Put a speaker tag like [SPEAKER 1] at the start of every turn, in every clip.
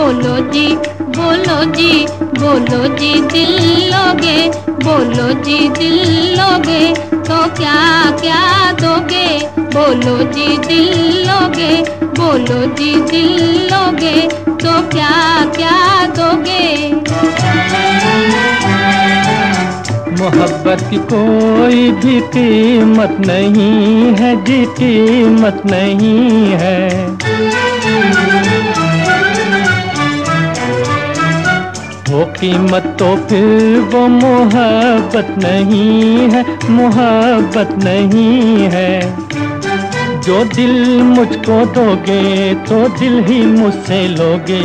[SPEAKER 1] बोलो जी बोलो जी बोलो जी दिल लोगे, बोलो जी, दिल लोगे तो क्या क्या दोगे? बोलो जी दिल लोगे बोलो जी दिल लोगे तो क्या क्या दोगे?
[SPEAKER 2] मोहब्बत की कोई भी कीमत नहीं है, जी कीमत नहीं है। कीमत तो फिर वो मोहब्बत नहीं है, मोहब्बत नहीं है। जो दिल मुझको दोगे तो दिल ही मुझसे लोगे।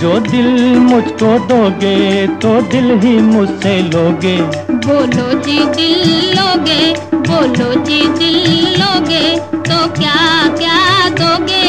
[SPEAKER 2] जो दिल मुझको दोगे तो दिल ही मुझसे लोगे।
[SPEAKER 1] बोलो जी दिल लोगे, बोलो जी दिल लोगे तो क्या क्या दोगे?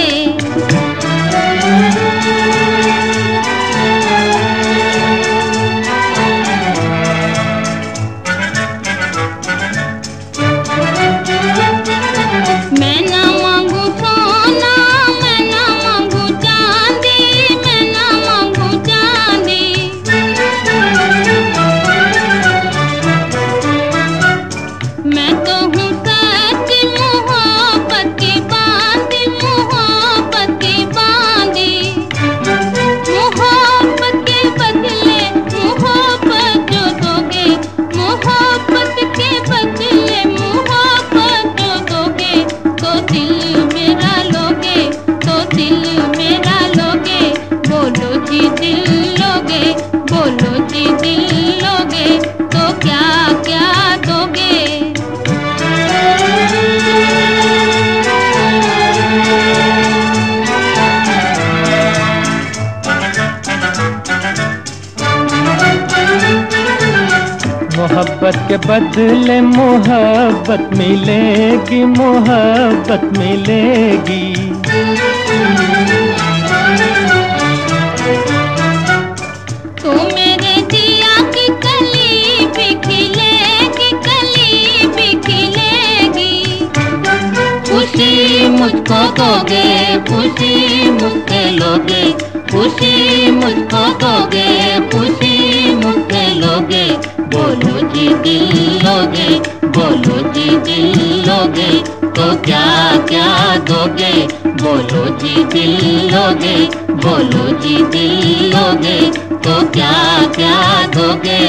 [SPEAKER 1] दिल मेरा लोगे बोलो जी दिल लोगे, बोलो जी दिल लोगे तो क्या क्या दोगे?
[SPEAKER 2] मोहब्बत के बदले मोहब्बत मिलेगी मोहब्बत मिलेगी।
[SPEAKER 1] दोगे, खुशी मुझसे लोगे। खुशी मुझको दोगे, खुशी मुझसे लोगे। बोलो जी दिल लोगे, बोलो जी दिल लोगे। तो क्या क्या दोगे? बोलो जी दिल लोगे, बोलो जी दिल लोगे। तो क्या क्या दोगे?